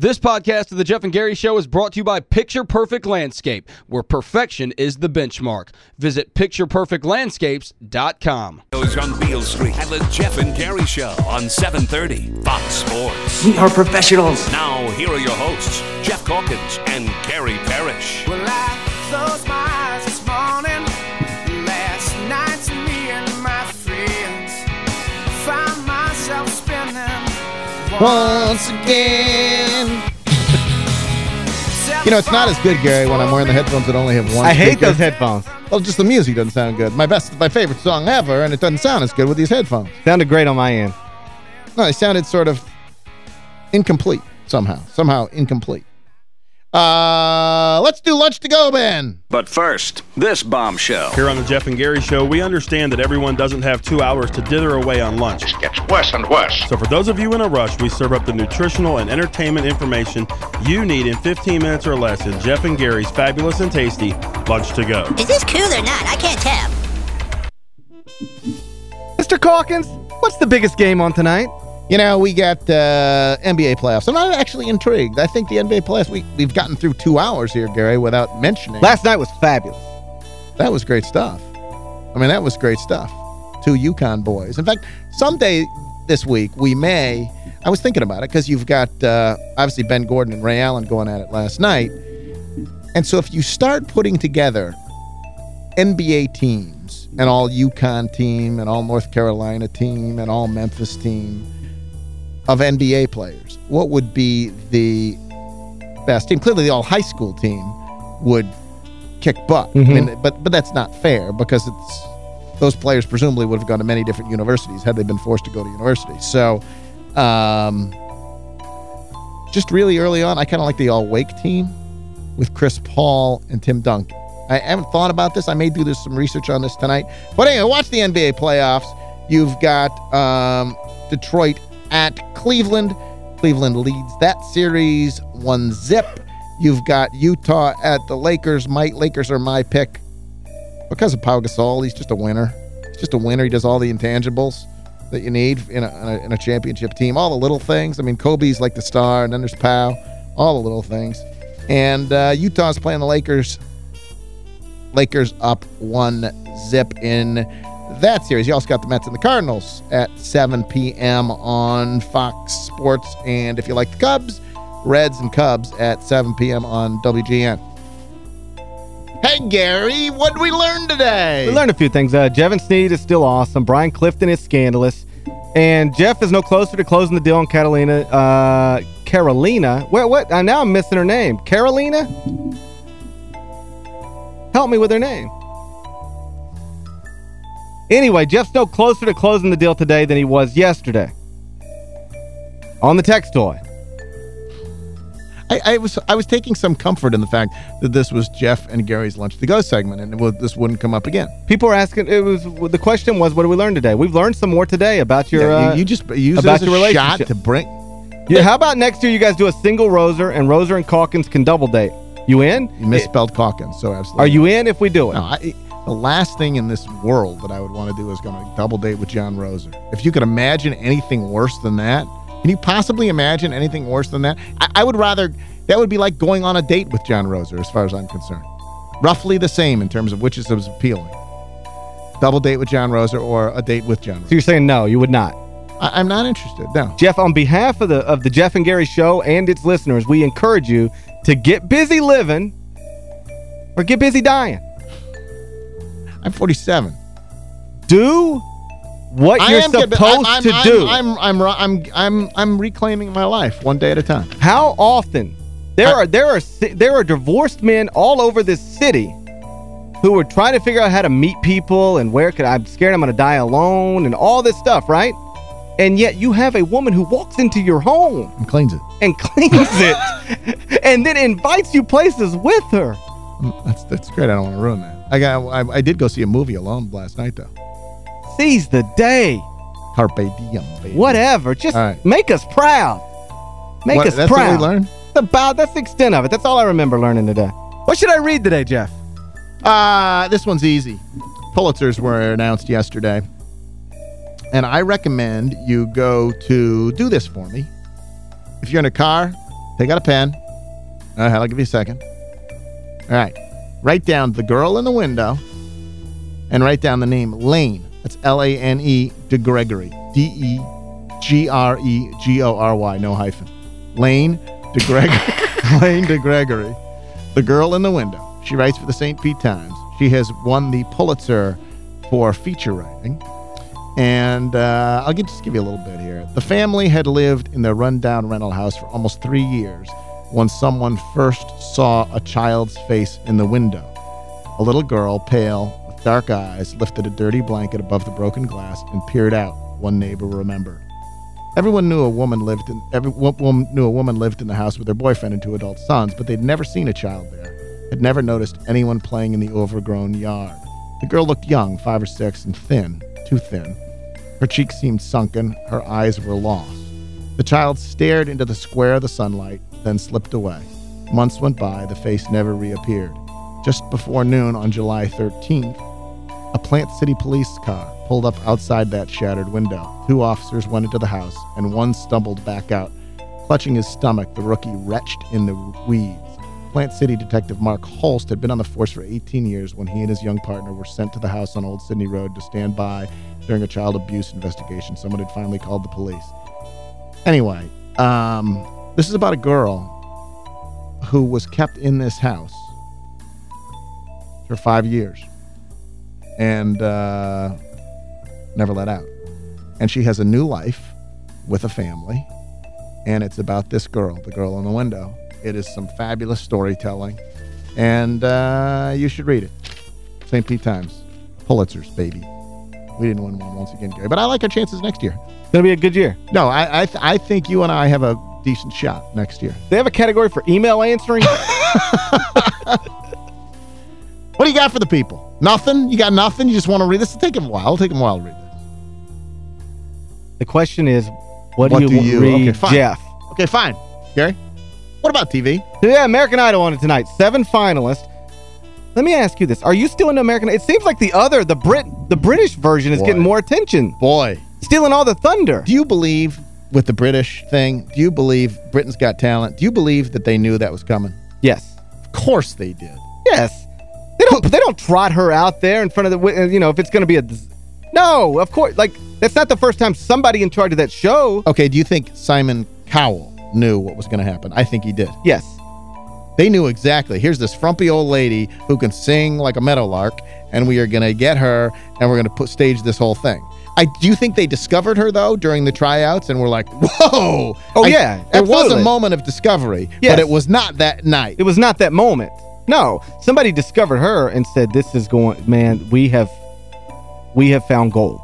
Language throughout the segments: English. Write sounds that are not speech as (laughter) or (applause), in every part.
This podcast of the Geoff and Gary Show is brought to you by Picture Perfect Landscape, where perfection is the benchmark. Visit pictureperfectlandscapes.com. Goes on Beale Street and the Geoff and Gary Show on 730 Fox Sports. We are professionals. Now, here are your hosts, Geoff Calkins and Gary Parrish. Well, I closed You know, it's not as good, Gary, when I'm wearing the headphones that only have one I hate those headphones. Well, just the music doesn't sound good. My best, my favorite song ever, and it doesn't sound as good with these headphones. Sounded great on my end. No, it sounded sort of incomplete somehow. Somehow incomplete. Uh, let's do lunch to go, Ben. But first, this bombshell. Here on the Geoff and Gary Show, we understand that everyone doesn't have two hours to dither away on lunch. It gets worse and worse. So for those of you in a rush, we serve up the nutritional and entertainment information you need in 15 minutes or less in Geoff and Gary's fabulous and tasty Lunch to Go. Is this cool or not? I can't tell. Mr. Calkins, what's the biggest game on tonight? You know, we got uh, NBA playoffs. I'm not actually intrigued. I think the NBA playoffs, we, we've gotten through two hours here, Gary, without mentioning. Last night was fabulous. That was great stuff. I mean, that was great stuff. Two UConn boys. In fact, someday this week, we may, I was thinking about it, because you've got, uh, obviously, Ben Gordon and Ray Allen going at it last night. And so if you start putting together NBA teams, an all UConn team, an all North Carolina team, an all Memphis team of NBA players, what would be the best team? Clearly, the all high school team would kick butt. I mean, but but that's not fair because it's those players presumably would have gone to many different universities had they been forced to go to university. So, um, just really early on, I kind of like the all Wake team with Chris Paul and Tim Duncan. I haven't thought about this. I may do this some research on this tonight. But anyway, watch the NBA playoffs. You've got um, Detroit at Cleveland. Cleveland leads that series one zip. You've got Utah at the Lakers. My Lakers are my pick because of Pau Gasol. He's just a winner. He's just a winner. He does all the intangibles that you need in a, in a, in a championship team. All the little things. I mean, Kobe's like the star, and then there's Pau. All the little things. And uh, Utah's playing the Lakers. Lakers up one zip in that series. You also got the Mets and the Cardinals at 7 p.m. on Fox Sports. And if you like the Cubs, Reds and Cubs at 7 p.m. on WGN. Hey, Gary, what did we learn today? We learned a few things. Uh, Jevan Snead is still awesome. Brian Clifton is scandalous. And Geoff is no closer to closing the deal on Catalina. Uh, Carolina. What? What? Uh, now I'm missing her name. Carolina? Help me with her name. Anyway, Geoff's no closer to closing the deal today than he was yesterday. On the text toy. I, I was I was taking some comfort in the fact that this was Geoff and Gary's Lunch to Go segment, and it would, this wouldn't come up again. People are asking, it was the question was, what did we learn today? We've learned some more today about your... Yeah, uh, you, you just use it about your a shot relationship. to bring... Yeah, how about next year you guys do a single Roser and Roser and Calkins can double date? You in? You misspelled Calkins, so absolutely. Are you in if we do it? No, I, the last thing in this world that I would want to do is going to double date with John Roser. If you could imagine anything worse than that, can you possibly imagine anything worse than that? I, I would rather, that would be like going on a date with John Roser as far as I'm concerned. Roughly the same in terms of which is appealing. Double date with John Roser or a date with John So you're saying no, you would not. I, I'm not interested, no. Geoff, on behalf of the of the Geoff and Gary show and its listeners, we encourage you to get busy living or get busy dying. I'm 47. Do what I you're supposed I'm, to I'm, do. I'm, I'm, I'm, I'm, I'm, I'm reclaiming my life one day at a time. How often there I- are there are there are divorced men all over this city who are trying to figure out how to meet people and where could I'm scared I'm going to die alone and all this stuff, right? And yet you have a woman who walks into your home And cleans it. and cleans it (laughs) and then invites you places with her. That's that's great. I don't want to ruin that. I got. I, I did go see a movie alone last night though. Seize the day. Carpe diem, baby. Whatever. Just right. make us proud. Make What- us that's proud. what we learned. That's about that's the extent of it. That's all I remember learning today. What should I read today, Geoff? Uh, this one's easy. Pulitzers were announced yesterday. And I recommend you go to do this for me. If you're in a car, Take out a pen. All right, I'll give you a second. All right. Write down the girl in the window and write down the name Lane. That's L-A-N-E DeGregory. D-E-G-R-E-G-O-R-Y. No hyphen. Lane DeGregory. (laughs) Lane DeGregory. The girl in the window. She writes for the St. Pete Times. She has won the Pulitzer for feature writing. And uh, I'll just give you a little bit here. The family had lived in their rundown rental house for almost three years when someone first saw a child's face in the window. A little girl, pale, with dark eyes, lifted a dirty blanket above the broken glass and peered out, one neighbor remembered. Everyone knew a woman lived in every woman knew a woman lived in the house with her boyfriend and two adult sons, but they'd never seen a child there. Had never noticed anyone playing in the overgrown yard. The girl looked young, five or six, and thin, too thin. Her cheeks seemed sunken, her eyes were lost. The child stared into the square of the sunlight, then slipped away. Months went by, the face never reappeared. Just before noon on July 13th, a Plant City police car pulled up outside that shattered window. Two officers went into the house, and one stumbled back out. Clutching his stomach, the rookie retched in the weeds. Plant City Detective Mark Holste had been on the force for 18 years when he and his young partner were sent to the house on Old Sydney Road to stand by during a child abuse investigation. Someone had finally called the police. Anyway, um, this is about a girl who was kept in this house for five years and uh, never let out. And she has a new life with a family, and it's about this girl, the girl in the window. It is some fabulous storytelling, and uh, you should read it. St. Pete Times, Pulitzer's, baby. We didn't win one once again, Gary, but I like our chances next year. It's going to be a good year. No, I I, th I think you and I have a decent shot next year. They have a category for email answering? (laughs) What do you got for the people? Nothing? You got nothing? You just want to read this? It'll take them a while. It'll take them a while to read this. the question is, what, What do you, do you- read, okay, fine. Geoff? Okay, fine. Gary? What about TV? Yeah, American Idol on it tonight. Seven finalists. Let me ask you this. Are you still into American It seems like the other, the Brit, the British version is Boy. getting more attention. Boy. Stealing all the thunder. Do you believe with the British thing, do you believe Britain's Got Talent, do you believe that they knew that was coming? Yes. Of course they did. Yes. They don't they don't trot her out there in front of the you know, if it's going to be a No, of course. Like that's not the first time somebody in charge of that show. Okay, do you think Simon Cowell knew what was going to happen? I think he did. Yes. They knew exactly. Here's this frumpy old lady who can sing like a meadowlark, and we are going to get her, and we're going to put stage this whole thing. I do you think they discovered her though during the tryouts and were like, "Whoa!" Oh, I- yeah, It was a moment of discovery, Yes. but it was not that night. It was not that moment. No, somebody discovered her and said, "This is going, man. We have, we have found gold."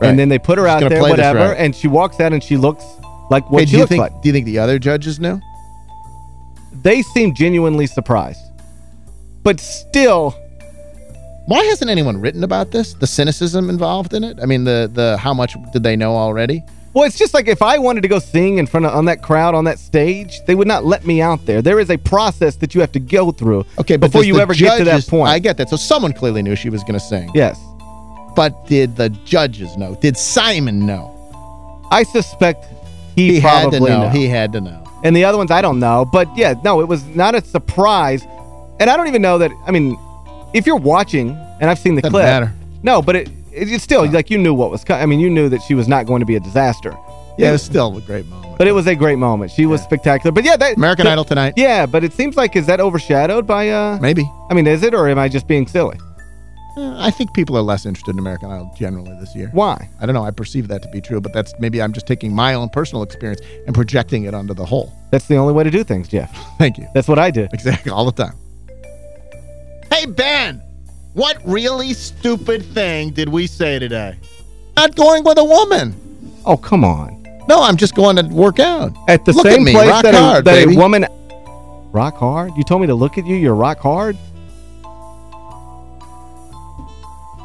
Right. And then they put her Just out there, whatever, right. and she walks out and she looks like what Okay, she do you looks think? like. Do you think the other judges knew? They seem genuinely surprised, but still, Why hasn't anyone written about this? The cynicism involved in it. I mean, the the how much did they know already? well, it's just like if I wanted to go sing in front of on that crowd on that stage, they would not let me out there. There is a process that you have to go through Okay, before you ever get to that point. I get that. So someone clearly knew she was going to sing. yes, But did the judges know? Did Simon know? I suspect he, He had to know. know. He had to know. And the other ones, I don't know. But yeah, no, it was not a surprise. And I don't even know that, I mean, if you're watching, and I've seen the Doesn't clip. matter. No, but it, it, it's still, like, you knew what was coming. I mean, you knew that she was not going to be a disaster. Yeah, it was still a great moment. But it was a great moment. She was spectacular. But yeah, that, American that- Idol tonight. Yeah, but it seems like, is that overshadowed by, uh, Maybe. I mean, is it, or am I just being silly? Uh, I think people are less interested in American Idol generally this year. Why? I don't know. I perceive that to be true, but that's maybe I'm just taking my own personal experience and projecting it onto the whole. That's the only way to do things, Geoff. (laughs) Thank you. That's what I do. Exactly. All the time. Hey, Ben, what really stupid thing did we say today? Not going with a woman. Oh, come on. No, I'm just going to work out. At the Look same me, place rock that, hard, a, that a woman... Rock hard? You told me to look at you? You're rock hard?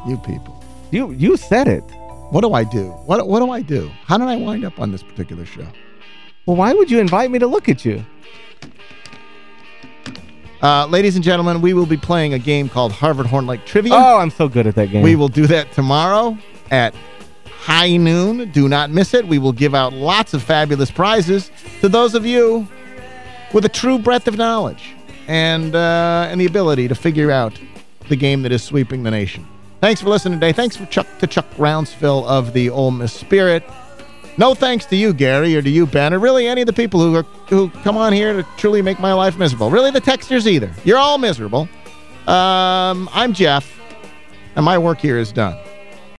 You people. You you said it. What do I do? What what do I do? How did I wind up on this particular show? Well, why would you invite me to look at you? Uh, ladies and gentlemen, we will be playing a game called Harvard Horn Lake Trivia. Oh, I'm so good at that game. We will do that tomorrow at high noon. Do not miss it. We will give out lots of fabulous prizes to those of you with a true breadth of knowledge and, uh, and the ability to figure out the game that is sweeping the nation. Thanks for listening today. Thanks for Chuck to Chuck Rounsaville of the Ole Miss Spirit. No thanks to you, Gary, or to you, Ben, or really any of the people who are, who come on here to truly make my life miserable. Really the texters either. You're all miserable. Um, I'm Geoff, and my work here is done.